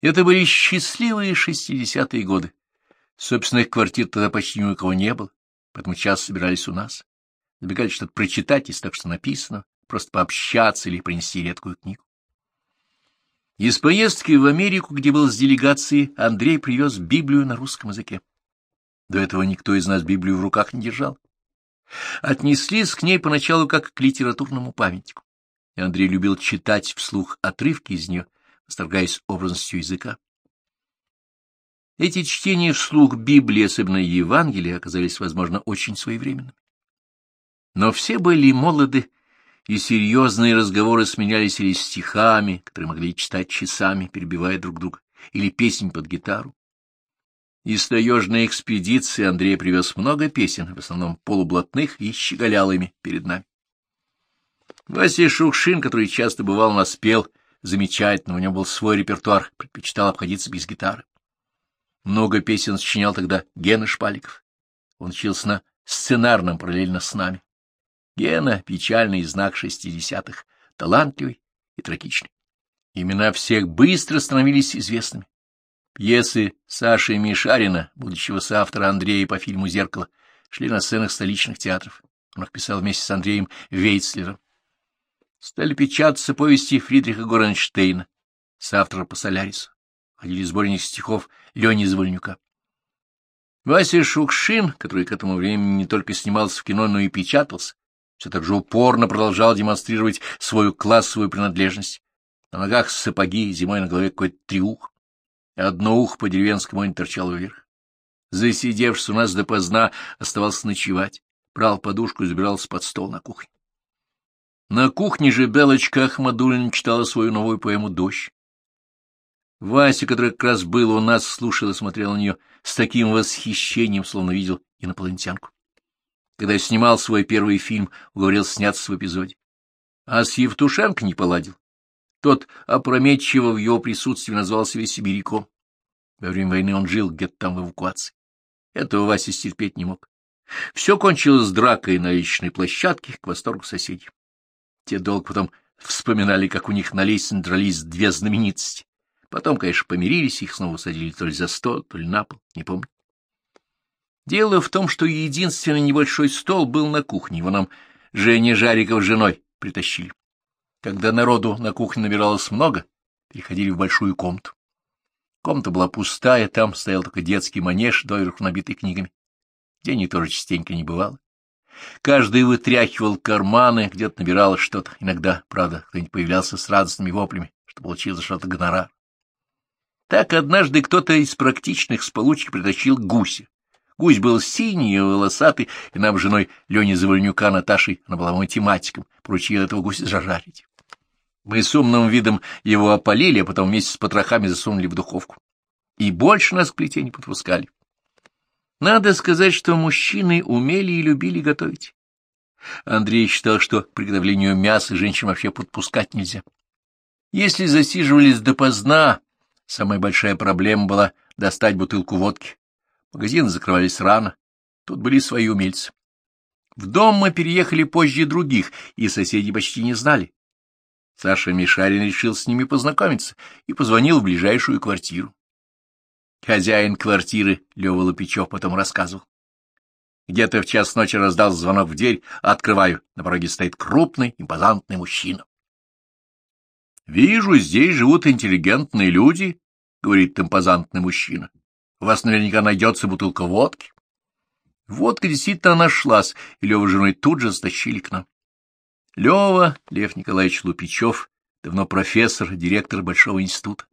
Это были счастливые шестидесятые годы. Собственных квартир тогда почти ни у кого не было, поэтому часто собирались у нас. Забегали что-то прочитать из так, что написано, просто пообщаться или принести редкую книгу. Из поездки в Америку, где был с делегацией, Андрей привез Библию на русском языке. До этого никто из нас Библию в руках не держал. Отнеслись к ней поначалу как к литературному памятнику. И Андрей любил читать вслух отрывки из нее, восторгаясь образностью языка. Эти чтения вслух Библии, особенно Евангелия, оказались, возможно, очень своевременными. Но все были молоды, и серьезные разговоры сменялись или стихами, которые могли читать часами, перебивая друг друга, или песнь под гитару. Из таежной экспедиции Андрей привез много песен, в основном полублатных, и щеголял ими перед нами. Вася Шукшин, который часто бывал нас, пел замечательно, у него был свой репертуар, предпочитал обходиться без гитары. Много песен сочинял тогда Гена Шпаликов. Он учился на сценарном параллельно с нами. Гена — печальный знак шестидесятых, талантливый и трагичный. Имена всех быстро становились известными. Пьесы Саши Мишарина, будущего соавтора Андрея по фильму «Зеркало», шли на сценах столичных театров. Он их писал вместе с Андреем Вейцлером. Стали печататься повести Фридриха Горанштейна, соавтора по «Солярису». Ходили сборник стихов Лени Звольнюка. Вася Шукшин, который к этому времени не только снимался в кино, но и печатался, все так же упорно продолжал демонстрировать свою классовую принадлежность. На ногах сапоги, зимой на голове какой-то триух. Одно ухо по-деревенскому не торчало вверх. Засидевшись у нас допоздна, оставался ночевать, брал подушку и забирался под стол на кухне. На кухне же Белочка Ахмадулина читала свою новую поэму «Дождь». Вася, который как раз был у нас, слушал и смотрел на нее с таким восхищением, словно видел инопланетянку. Когда я снимал свой первый фильм, уговорил сняться в эпизоде. А с Евтушенко не поладил. Тот опрометчиво в его присутствии назвал себя сибиряком. Во время войны он жил где-то там в эвакуации. Этого Вася стерпеть не мог. Все кончилось дракой на личной площадке к восторгу соседей. Те долго потом вспоминали, как у них на лестнице дрались две знаменитости. Потом, конечно, помирились, их снова садили то ли за стол, то ли на пол, не помню. Дело в том, что единственный небольшой стол был на кухне, его нам Женя Жариков с женой притащили. Когда народу на кухне набиралось много, переходили в большую комнату. Комната была пустая, там стоял только детский манеж, доверху набитый книгами. Денег тоже частенько не бывало. Каждый вытряхивал карманы, где-то набиралось что-то. Иногда, правда, кто-нибудь появлялся с радостными воплями, что получил за что-то гонорар. Так однажды кто-то из практичных с получки притащил гуся. Гусь был синий и волосатый, и нам с женой Лени Завольнюка Наташей, она была математиком, поручила этого гуся зажарить. Мы с умным видом его опалили, а потом вместе с потрохами засунули в духовку. И больше нас к плите не подпускали. Надо сказать, что мужчины умели и любили готовить. Андрей считал, что к приготовлению мяса женщин вообще подпускать нельзя. Если засиживались допоздна, самая большая проблема была достать бутылку водки. Магазины закрывались рано, тут были свои умельцы. В дом мы переехали позже других, и соседи почти не знали. Саша Мишарин решил с ними познакомиться и позвонил в ближайшую квартиру. Хозяин квартиры, Лёва Лопичев, потом рассказывал. Где-то в час ночи раздал звонок в дверь, открываю. На пороге стоит крупный, импозантный мужчина. — Вижу, здесь живут интеллигентные люди, — говорит импозантный мужчина. У вас наверняка найдется бутылка водки. Водка действительно нашлась, и Лева с женой тут же стащили к нам. Лева, Лев Николаевич Лупичев, давно профессор, директор Большого института.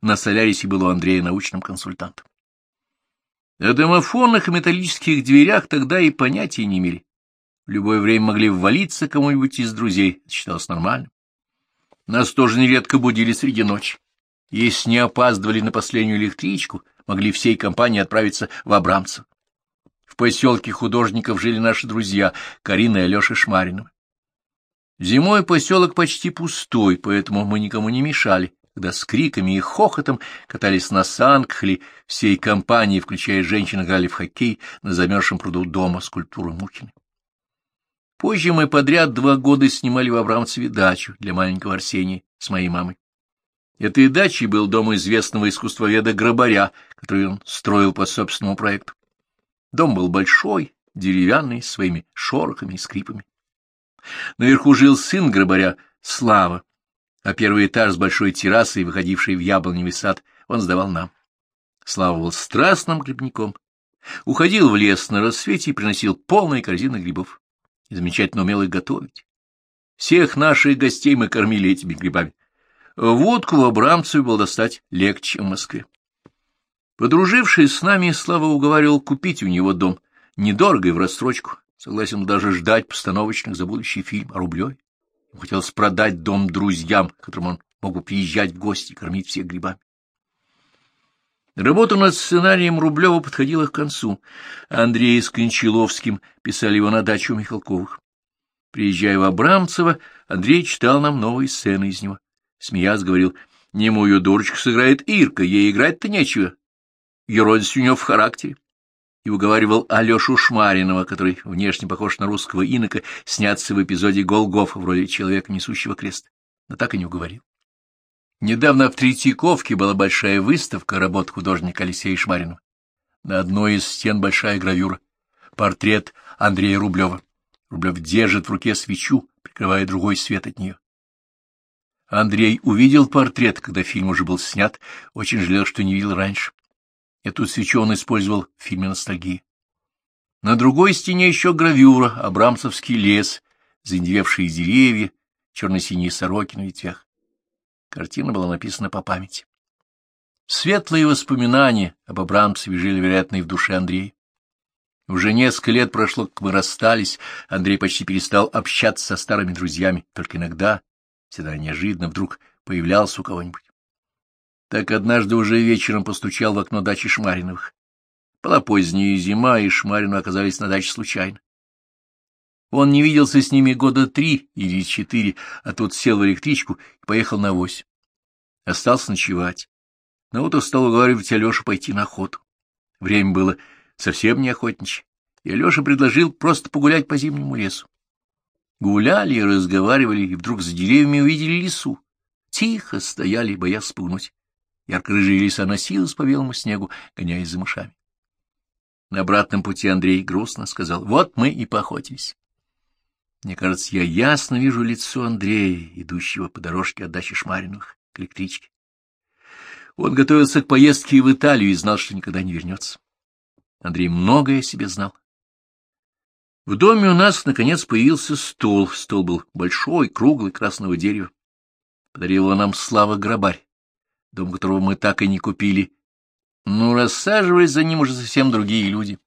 На Солярисе был у Андрея научным консультантом. О домофонных и металлических дверях тогда и понятия не имели. В любое время могли ввалиться кому-нибудь из друзей, считалось нормальным. Нас тоже нередко будили среди ночи. Если не опаздывали на последнюю электричку, могли всей компанией отправиться в Абрамцево. В поселке художников жили наши друзья Карина и Алеша Шмариновы. Зимой поселок почти пустой, поэтому мы никому не мешали, когда с криками и хохотом катались на санках или всей компанией, включая женщин, играли в хоккей на замерзшем пруду дома скульптуры Мухиной. Позже мы подряд два года снимали в Абрамцеве дачу для маленького Арсения с моей мамой. Этой дачей был дом известного искусствоведа Грабаря, который он строил по собственному проекту. Дом был большой, деревянный, своими шорохами и скрипами. Наверху жил сын Грабаря, Слава, а первый этаж с большой террасой, выходивший в яблоневый сад, он сдавал нам. Слава был страстным грибником, уходил в лес на рассвете и приносил полные корзины грибов. И замечательно умел их готовить. Всех наших гостей мы кормили этими грибами. Водку в Абрамцеве было достать легче, чем в Москве. Подружившись с нами, Слава уговаривал купить у него дом, недорого и в рассрочку, согласен даже ждать постановочных за будущий фильм, а рублей. Ему хотелось продать дом друзьям, которым он мог бы приезжать в гости и кормить всех грибами. Работа над сценарием Рублева подходила к концу. Андрей с Кончаловским писали его на дачу Михалковых. Приезжая в Абрамцево, Андрей читал нам новые сцены из него. Смеясь, говорил, немую дурочку сыграет Ирка, ей играть-то нечего. Еродность у него в характере. И уговаривал Алешу Шмаринова, который внешне похож на русского инока, сняться в эпизоде Голгофа в роли человека, несущего крест. Но так и не уговорил. Недавно в Третьяковке была большая выставка работ художника Алексея Шмаринова. На одной из стен большая гравюра. Портрет Андрея Рублева. Рублев держит в руке свечу, прикрывая другой свет от нее. Андрей увидел портрет, когда фильм уже был снят, очень жалел, что не видел раньше. Эту свечу он использовал в фильме «Ностальгия». На другой стене еще гравюра «Абрамцевский лес», заиндевевшие деревья, черно-синие сороки на ветвях. Картина была написана по памяти. Светлые воспоминания об Абрамцеве жили, вероятно, и в душе Андрея. Уже несколько лет прошло, как мы расстались, Андрей почти перестал общаться со старыми друзьями, только иногда всегда неожиданно вдруг появлялся у кого-нибудь. Так однажды уже вечером постучал в окно дачи Шмариновых. Была поздняя зима, и Шмарины оказались на даче случайно. Он не виделся с ними года три или четыре, а тут сел в электричку и поехал на вось. Остался ночевать. Но вот устал уговаривать Алешу пойти на охоту. Время было совсем не охотничье, и Алеша предложил просто погулять по зимнему лесу. Гуляли и разговаривали, и вдруг за деревьями увидели лису. Тихо стояли, боясь спугнуть. Ярко-рыжая лиса носилась по белому снегу, гоняясь за мышами. На обратном пути Андрей грустно сказал, вот мы и поохотились. Мне кажется, я ясно вижу лицо Андрея, идущего по дорожке от дачи Шмариновых к электричке. Он готовился к поездке в Италию и знал, что никогда не вернется. Андрей многое о себе знал. В доме у нас, наконец, появился стол. Стол был большой, круглый, красного дерева. Подарил его нам Слава Грабарь, дом которого мы так и не купили. Но рассаживались за ним уже совсем другие люди.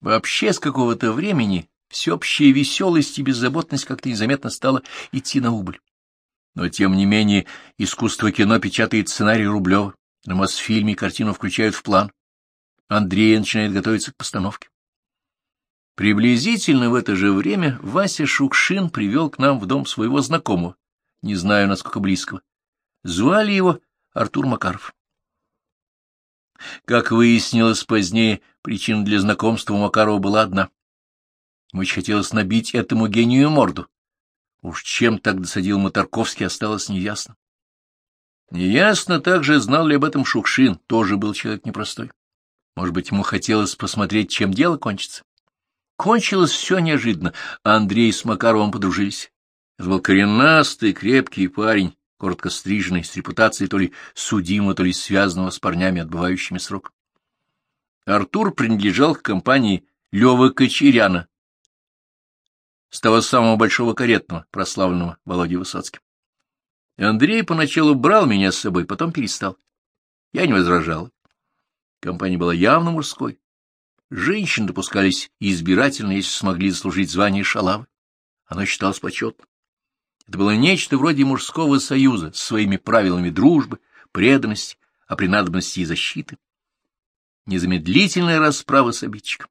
Вообще, с какого-то времени всеобщая веселость и беззаботность как-то незаметно стала идти на убыль. Но, тем не менее, искусство кино печатает сценарий Рублева, на Мосфильме картину включают в план. Андрей начинает готовиться к постановке. Приблизительно в это же время Вася Шукшин привел к нам в дом своего знакомого, не знаю, насколько близкого. Звали его Артур Макаров. Как выяснилось позднее, причина для знакомства у Макарова была одна. Ему хотелось набить этому гению морду. Уж чем так досадил Моторковский, осталось неясно. Неясно также, знал ли об этом Шукшин, тоже был человек непростой. Может быть, ему хотелось посмотреть, чем дело кончится. Кончилось все неожиданно. Андрей с Макаровым подружились. Это был коренастый, крепкий парень, коротко стриженный, с репутацией то ли судимого, то ли связанного с парнями, отбывающими срок. Артур принадлежал к компании Лёвы Кочеряна, с того самого большого каретного, прославленного Володи Высоцким. Андрей поначалу брал меня с собой, потом перестал. Я не возражал. Компания была явно мужской. Женщины допускались избирательно, если смогли заслужить звание шалавы. Оно считалось почетным. Это было нечто вроде мужского союза с своими правилами дружбы, преданности, а при и защиты. Незамедлительная расправа с обидчиком.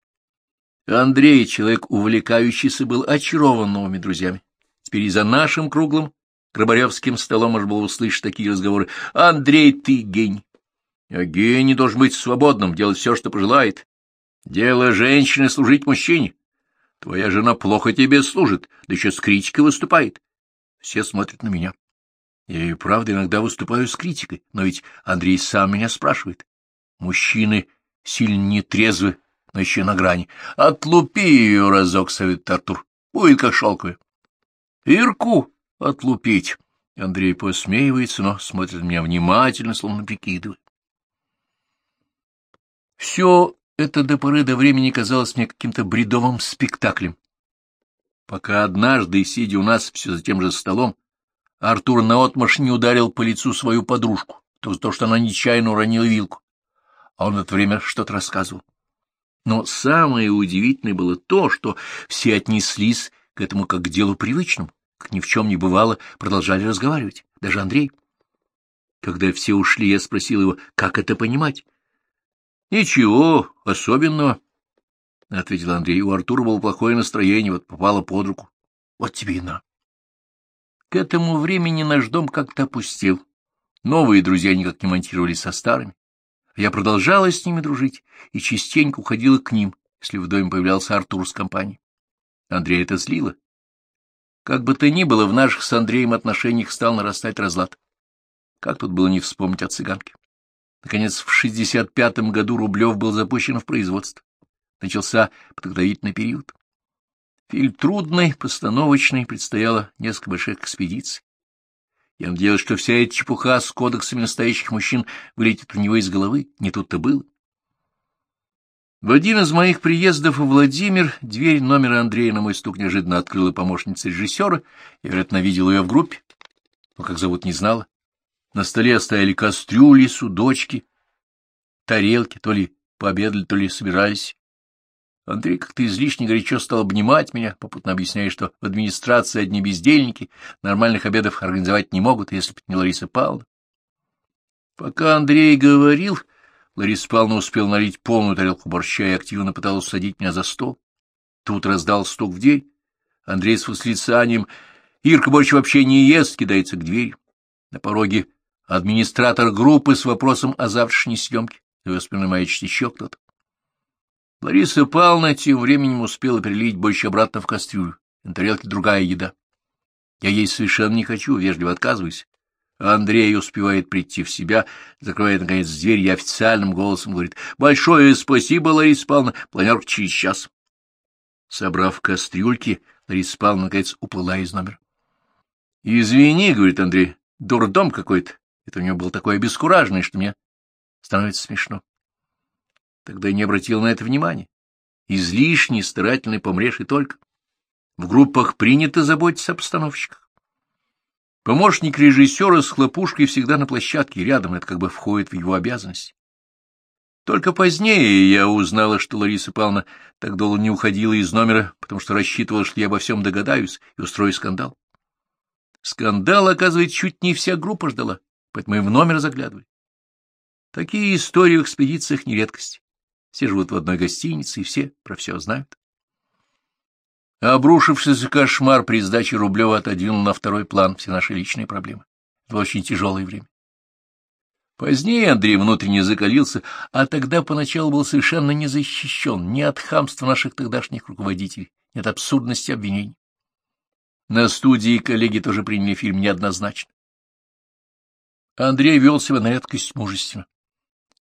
Андрей, человек увлекающийся, был очарован новыми друзьями. Теперь и за нашим круглым Грабаревским столом можно было услышать такие разговоры. «Андрей, ты гений!» А гений должен быть свободным, делать все, что пожелает. Дело женщины — служить мужчине. Твоя жена плохо тебе служит, да еще с критикой выступает. Все смотрят на меня. Я и правда иногда выступаю с критикой, но ведь Андрей сам меня спрашивает. Мужчины сильно нетрезвы, но еще на грани. Отлупи ее разок, совет Артур. Будет как шелковая. Ирку отлупить. Андрей посмеивается, но смотрит на меня внимательно, словно прикидывая. Все это до поры до времени казалось мне каким-то бредовым спектаклем. Пока однажды, сидя у нас все за тем же столом, Артур наотмашь не ударил по лицу свою подружку, то за то, что она нечаянно уронила вилку, а он в это время что-то рассказывал. Но самое удивительное было то, что все отнеслись к этому как к делу привычному, как ни в чем не бывало, продолжали разговаривать, даже Андрей. Когда все ушли, я спросил его, как это понимать. — Ничего особенного, — ответил Андрей. У Артура было плохое настроение, вот попало под руку. Вот тебе и на. К этому времени наш дом как-то опустел. Новые друзья никак не монтировались со старыми. Я продолжала с ними дружить и частенько уходила к ним, если в доме появлялся Артур с компанией. Андрей это злило. Как бы то ни было, в наших с Андреем отношениях стал нарастать разлад. Как тут было не вспомнить о цыганке? Наконец, в 65-м году Рублев был запущен в производство. Начался подготовительный период. Фильм трудный, постановочный, предстояло несколько больших экспедиций. Я надеялся, что вся эта чепуха с кодексами настоящих мужчин вылетит у него из головы. Не тут-то было. В один из моих приездов в Владимир дверь номера Андрея на мой стук неожиданно открыла помощница режиссера. Я, вероятно, видел ее в группе, но как зовут не знала. На столе стояли кастрюли, судочки, тарелки, то ли пообедали, то ли собирались. Андрей как-то излишне горячо стал обнимать меня, попутно объясняя, что в администрации одни бездельники, нормальных обедов организовать не могут, если бы не Лариса Павловна. Пока Андрей говорил, Лариса Павловна успел налить полную тарелку борща и активно пыталась усадить меня за стол. Тут раздал стук в дверь. Андрей с восклицанием «Ирка больше вообще не ест!» кидается к двери. На пороге администратор группы с вопросом о завтрашней съемке. За спиной маячит еще кто-то. Лариса Павловна тем временем успела перелить больше обратно в кастрюлю. На тарелке другая еда. Я есть совершенно не хочу, вежливо отказываюсь. Андрей успевает прийти в себя, закрывает, наконец, дверь и официальным голосом говорит «Большое спасибо, Лариса Павловна, планерка через час». Собрав кастрюльки, Лариса Павловна, наконец, уплыла из номера. «Извини», — говорит Андрей, — «дурдом какой-то». Это у него было такое обескураженное, что мне становится смешно. Тогда я не обратил на это внимания. Излишне старательный помрешь и только. В группах принято заботиться о постановщиках. Помощник режиссера с хлопушкой всегда на площадке рядом, это как бы входит в его обязанности. Только позднее я узнала, что Лариса Павловна так долго не уходила из номера, потому что рассчитывала, что я обо всем догадаюсь и устрою скандал. Скандал, оказывается, чуть не вся группа ждала, поэтому и в номер заглядывали. Такие истории в экспедициях не редкость. Все живут в одной гостинице, и все про все знают. Обрушившийся кошмар при сдаче Рублева отодвинул на второй план все наши личные проблемы. Это очень тяжелое время. Позднее Андрей внутренне закалился, а тогда поначалу был совершенно не защищен ни от хамства наших тогдашних руководителей, ни от абсурдности обвинений. На студии коллеги тоже приняли фильм неоднозначно. Андрей вел себя на редкость мужественно.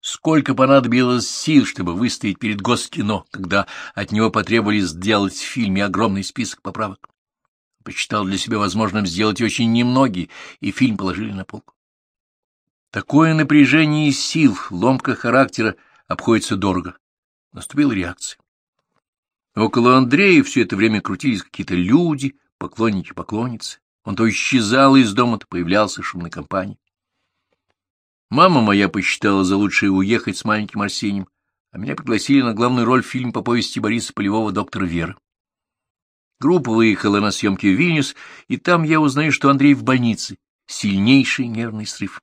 Сколько понадобилось сил, чтобы выстоять перед Госкино, когда от него потребовали сделать в фильме огромный список поправок. Почитал для себя возможным сделать очень немногие, и фильм положили на полку. Такое напряжение сил, ломка характера обходится дорого. Наступила реакция. Около Андрея все это время крутились какие-то люди, поклонники, поклонницы. Он то исчезал из дома, то появлялся в шумной компании. Мама моя посчитала за лучшее уехать с маленьким Арсением, а меня пригласили на главную роль в фильме по повести Бориса Полевого «Доктор Вера». Группа выехала на съемки в Вильнюс, и там я узнаю, что Андрей в больнице, сильнейший нервный срыв.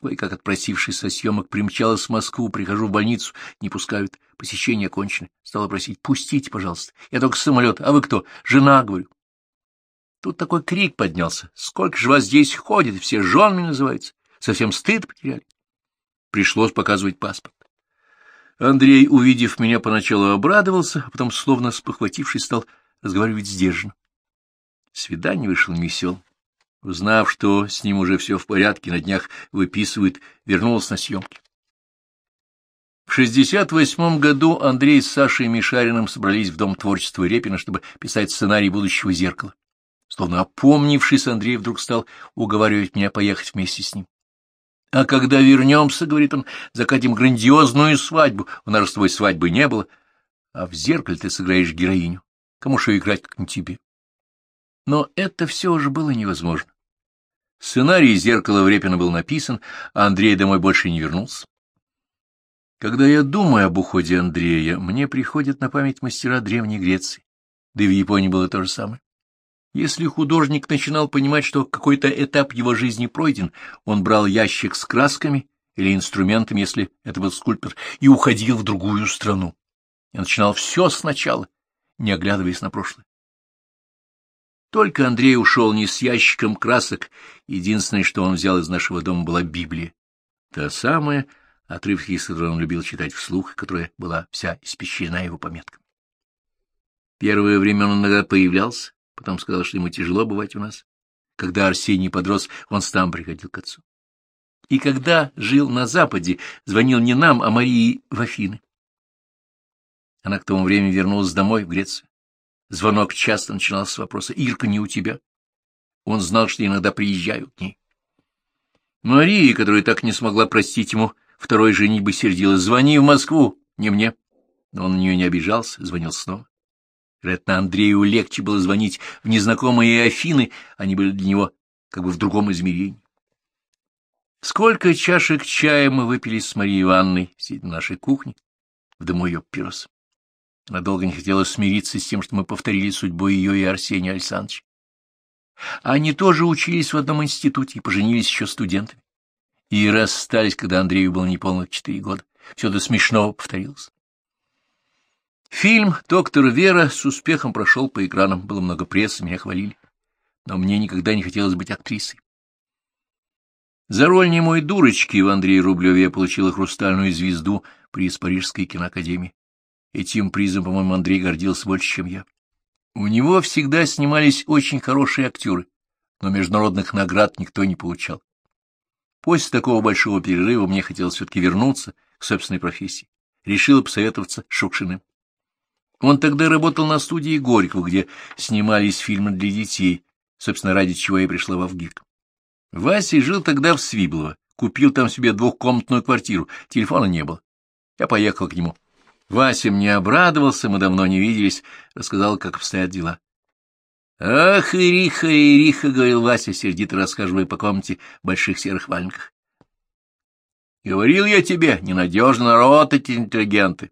Ой, как отпросившись со съемок, примчалась в Москву, прихожу в больницу, не пускают, посещение окончено. Стала просить, пустите, пожалуйста, я только самолет, а вы кто? Жена, говорю. Тут такой крик поднялся, сколько же вас здесь ходит, все женами называются. Совсем стыд потеряли. Пришлось показывать паспорт. Андрей, увидев меня, поначалу обрадовался, а потом, словно спохватившись, стал разговаривать сдержанно. Свидание вышло невеселым. Узнав, что с ним уже все в порядке, на днях выписывает, вернулась на съемки. В 68 году Андрей с Сашей Мишариным собрались в Дом творчества Репина, чтобы писать сценарий будущего зеркала. Словно опомнившись, Андрей вдруг стал уговаривать меня поехать вместе с ним. А когда вернемся, — говорит он, — закатим грандиозную свадьбу. У нас с тобой свадьбы не было. А в зеркале ты сыграешь героиню. Кому же играть, как не тебе? Но это все уже было невозможно. Сценарий «Зеркало» в Репина был написан, а Андрей домой больше не вернулся. Когда я думаю об уходе Андрея, мне приходят на память мастера Древней Греции, да и в Японии было то же самое. Если художник начинал понимать, что какой-то этап его жизни пройден, он брал ящик с красками или инструментами, если это был скульптор, и уходил в другую страну. И начинал все сначала, не оглядываясь на прошлое. Только Андрей ушел не с ящиком красок, единственное, что он взял из нашего дома, была Библия. Та самая, отрывки из которой он любил читать вслух, которая была вся испещрена его пометками. Первое время он иногда появлялся, Потом сказал, что ему тяжело бывать у нас. Когда Арсений подрос, он сам приходил к отцу. И когда жил на Западе, звонил не нам, а Марии в Афины. Она к тому времени вернулась домой, в Грецию. Звонок часто начинался с вопроса «Ирка, не у тебя?» Он знал, что иногда приезжаю к ней. Мария, которая так не смогла простить ему второй женитьбы, сердилась «Звони в Москву, не мне». Но он на нее не обижался, звонил снова. Вероятно, Андрею легче было звонить в незнакомые Афины, они были для него как бы в другом измерении. Сколько чашек чая мы выпили с Марией Ивановной, сидя на нашей кухне, в дому ее пирос. Она долго не хотела смириться с тем, что мы повторили судьбу ее и Арсения Александровича. Они тоже учились в одном институте и поженились еще студентами. И расстались, когда Андрею было неполных четыре года. Все это смешно повторилось. Фильм «Доктор Вера» с успехом прошел по экранам, было много прессы, меня хвалили. Но мне никогда не хотелось быть актрисой. За роль немой дурочки в Андрее Рублеве я получила хрустальную звезду приз Парижской киноакадемии. Этим призом, по-моему, Андрей гордился больше, чем я. У него всегда снимались очень хорошие актеры, но международных наград никто не получал. После такого большого перерыва мне хотелось все-таки вернуться к собственной профессии. Решила посоветоваться с Шукшиным. Он тогда работал на студии Горького, где снимались фильмы для детей, собственно, ради чего я пришла в Авгик. Вася жил тогда в Свиблово, купил там себе двухкомнатную квартиру, телефона не было. Я поехал к нему. Вася мне обрадовался, мы давно не виделись, рассказал, как обстоят дела. «Ах, Ириха, Ириха!» — говорил Вася, сердито расхаживая по комнате в больших серых валенках. «Говорил я тебе, ненадежно народ эти интеллигенты.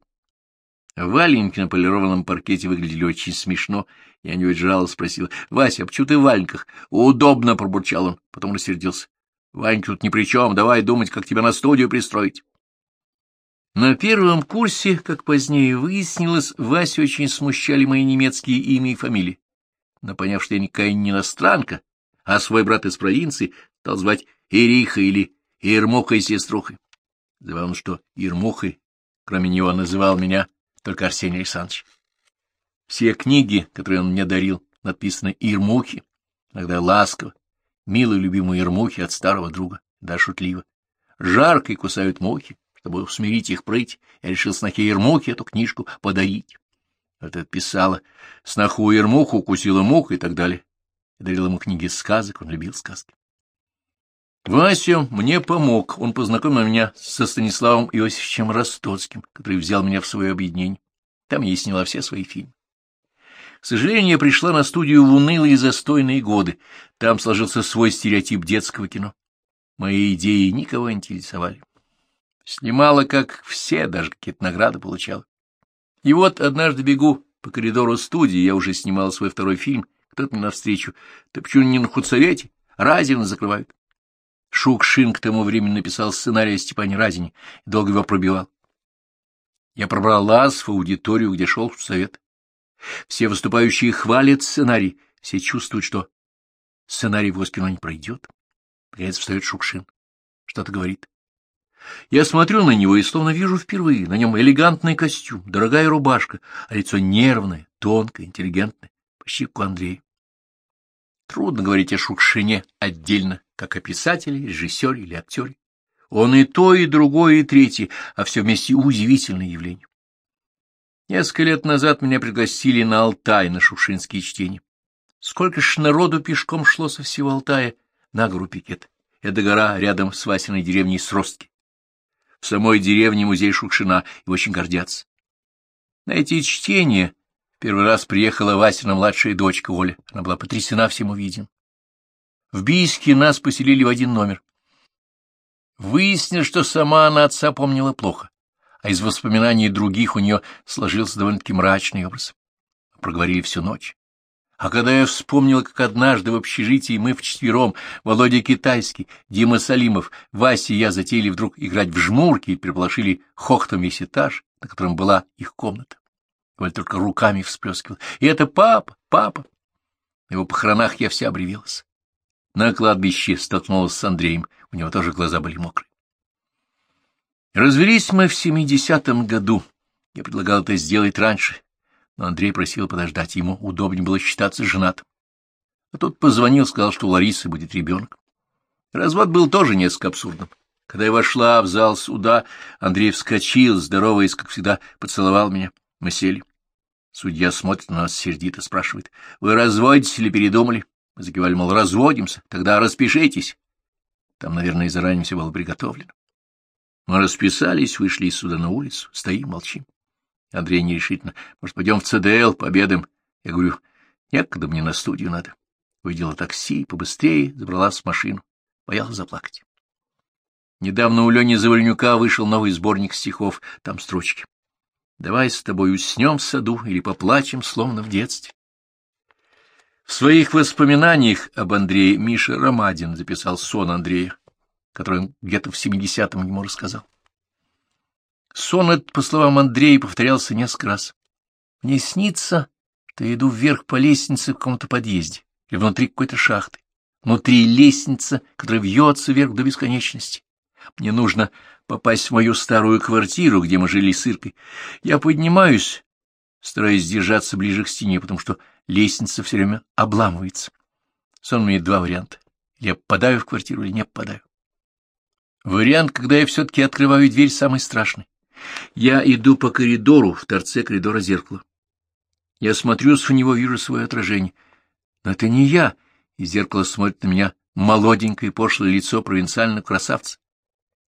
Валенки на полированном паркете выглядели очень смешно. Я не выдержала, спросила. — Вася, а почему ты в валенках? — Удобно, — пробурчал он. Потом рассердился. — Ванька тут ни при чем. Давай думать, как тебя на студию пристроить. На первом курсе, как позднее выяснилось, Васю очень смущали мои немецкие имя и фамилии. Но поняв, что я никакая не иностранка, а свой брат из провинции, стал звать Ириха или Ермухой сеструхой. Забавно, что Ермухой, кроме него, называл меня только Арсений Александрович. Все книги, которые он мне дарил, написаны Ирмухи, иногда ласково, милую любимую Ирмухи от старого друга, да шутливо. Жарко и кусают мухи, чтобы усмирить их прыть, я решил снохе Ермухе эту книжку подарить. Это писала, сноху Ермуху укусила муха и так далее. Я дарил ему книги сказок, он любил сказки. Вася мне помог, он познакомил меня со Станиславом Иосифовичем Ростоцким, который взял меня в свое объединение. Там я сняла все свои фильмы. К сожалению, я пришла на студию в унылые застойные годы. Там сложился свой стереотип детского кино. Мои идеи никого не интересовали. Снимала, как все, даже какие-то награды получала. И вот однажды бегу по коридору студии, я уже снимала свой второй фильм, кто-то мне навстречу. Ты почему не на худсовете? Разина закрывают. Шукшин к тому времени написал сценарий о Степане Разине и долго его пробивал. Я пробралась в аудиторию, где шел совет. Все выступающие хвалят сценарий, все чувствуют, что сценарий в спину не пройдет. Наконец встает Шукшин. Что-то говорит. Я смотрю на него и словно вижу впервые. На нем элегантный костюм, дорогая рубашка, а лицо нервное, тонкое, интеллигентное, почти как у Андрея. Трудно говорить о Шукшине отдельно, как о писателе, режиссере или актере. Он и то, и другое, и третье, а все вместе удивительное явление. Несколько лет назад меня пригласили на Алтай на шукшинские чтения. Сколько ж народу пешком шло со всего Алтая на гору Пикет. Это гора рядом с Васиной деревней Сростки. В самой деревне музей Шукшина, и очень гордятся. На эти чтения первый раз приехала Васина младшая дочка Оля. Она была потрясена всем увиденным. В Бийске нас поселили в один номер. Выяснилось, что сама она отца помнила плохо, а из воспоминаний других у нее сложился довольно-таки мрачный образ. Проговорили всю ночь. А когда я вспомнил, как однажды в общежитии мы вчетвером, Володя Китайский, Дима Салимов, Вася и я затеяли вдруг играть в жмурки и переполошили хохтом весь этаж, на котором была их комната. Валь только руками всплескивал. И это папа, папа. На его похоронах я вся обревелась. На кладбище столкнулась с Андреем, у него тоже глаза были мокрые. Развелись мы в семидесятом году. Я предлагал это сделать раньше, но Андрей просил подождать, ему удобнее было считаться женатым. А тот позвонил, сказал, что у Ларисы будет ребенок. Развод был тоже несколько абсурдным. Когда я вошла в зал суда, Андрей вскочил, здороваясь, как всегда, поцеловал меня. Мы сели. Судья смотрит на нас сердито, спрашивает, «Вы разводитесь или передумали?» Мы мол, разводимся, тогда распишитесь. Там, наверное, заранее все было приготовлено. Мы расписались, вышли из суда на улицу, стоим, молчим. Андрей нерешительно. Может, пойдем в ЦДЛ, пообедаем? Я говорю, некогда мне на студию надо. Увидела такси, побыстрее забралась в машину. Боялась заплакать. Недавно у Лени Завольнюка вышел новый сборник стихов, там строчки. Давай с тобой уснем в саду или поплачем, словно в детстве. В своих воспоминаниях об Андрее Миша Ромадин записал сон Андрея, который он где-то в семидесятом ему рассказал. Сон этот, по словам Андрея, повторялся несколько раз. Мне снится, что я иду вверх по лестнице в каком-то подъезде или внутри какой-то шахты. Внутри лестница, которая вьется вверх до бесконечности. Мне нужно попасть в мою старую квартиру, где мы жили с Иркой. Я поднимаюсь, стараясь держаться ближе к стене, потому что лестница все время обламывается. Сон имеет два варианта. Я попадаю в квартиру или не попадаю. Вариант, когда я все-таки открываю дверь, самый страшный. Я иду по коридору, в торце коридора зеркало. Я смотрюсь в него, вижу свое отражение. Но это не я, и зеркало смотрит на меня молоденькое пошлое лицо провинциального красавца.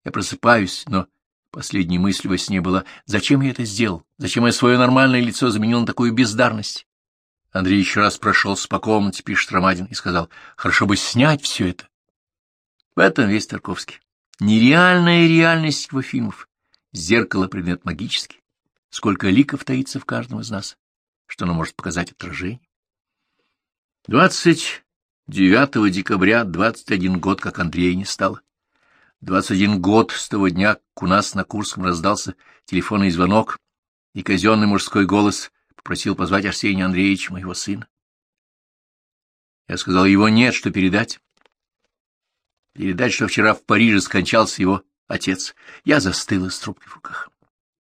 Я просыпаюсь, но последней мыслью во сне была, зачем я это сделал, зачем я свое нормальное лицо заменил на такую бездарность. Андрей еще раз прошелся по комнате, пишет Ромадин, и сказал, хорошо бы снять все это. В этом весь Тарковский. Нереальная реальность его фильмов. Зеркало — предмет магический. Сколько ликов таится в каждом из нас, что оно может показать отражение. 29 декабря 21 год, как Андрея не стало. 21 год с того дня, как у нас на Курском раздался телефонный звонок, и казенный мужской голос попросил позвать Арсения Андреевича, моего сына. Я сказал, его нет, что передать. Передать, что вчера в Париже скончался его отец. Я застыла с трубкой в руках.